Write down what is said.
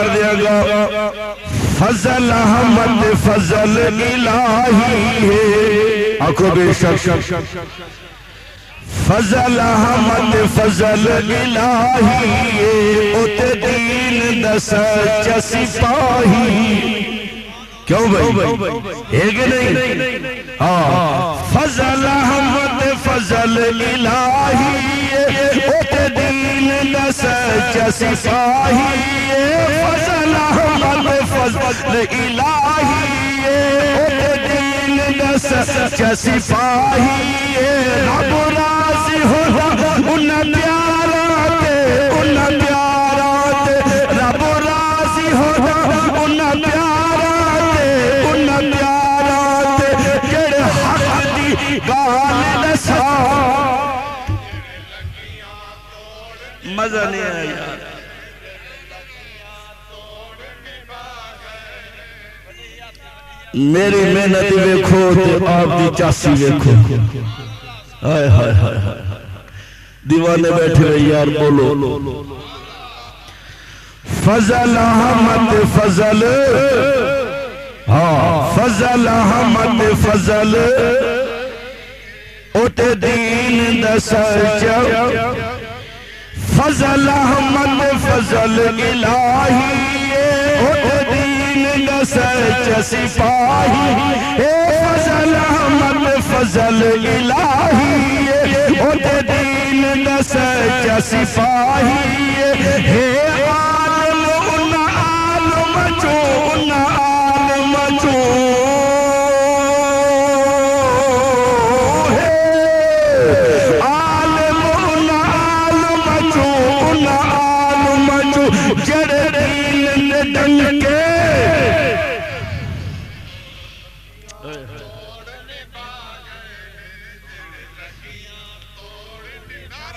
کر دیا گا فضل احمد، فضل الہی ہے۔ آنکھوں بے شک فضل احمد، فضل الہی ہے۔ اوت دین دس چسی پاہی۔ کیوں بھائی؟ ہے کہ نہیں؟ ہاں۔ فضل احمد، فضل الہی اوت دین دس چسی پاہی۔ احمد الہی اوت دین دس چسی پاہی رب راضی ہوتا، ان پیارات ان پیارات۔ رب راضی ہوتا، ان پیارات۔ ان پیارات جڑ حق دی گال دسا۔ مزہ نہیں آیا۔ میری محنت ویکھو تے آپ دی چاسی ویکھو۔ ہائے ہائے ہائے ہائے۔ دیوانے بیٹھے رہے یار بولو۔ فضل احمد فضل۔ ہاں فضل احمد فضل۔ اوٹ دین دس فضل احمد فضل الہی۔ سپاہی فضل احمد، فضل الہی اوٹ دین دس سپاہی ہے عالم، ان عالم جو، ان عالم جو۔ عالم، ان عالم جو، ان عالم جو۔ جڑ دین کے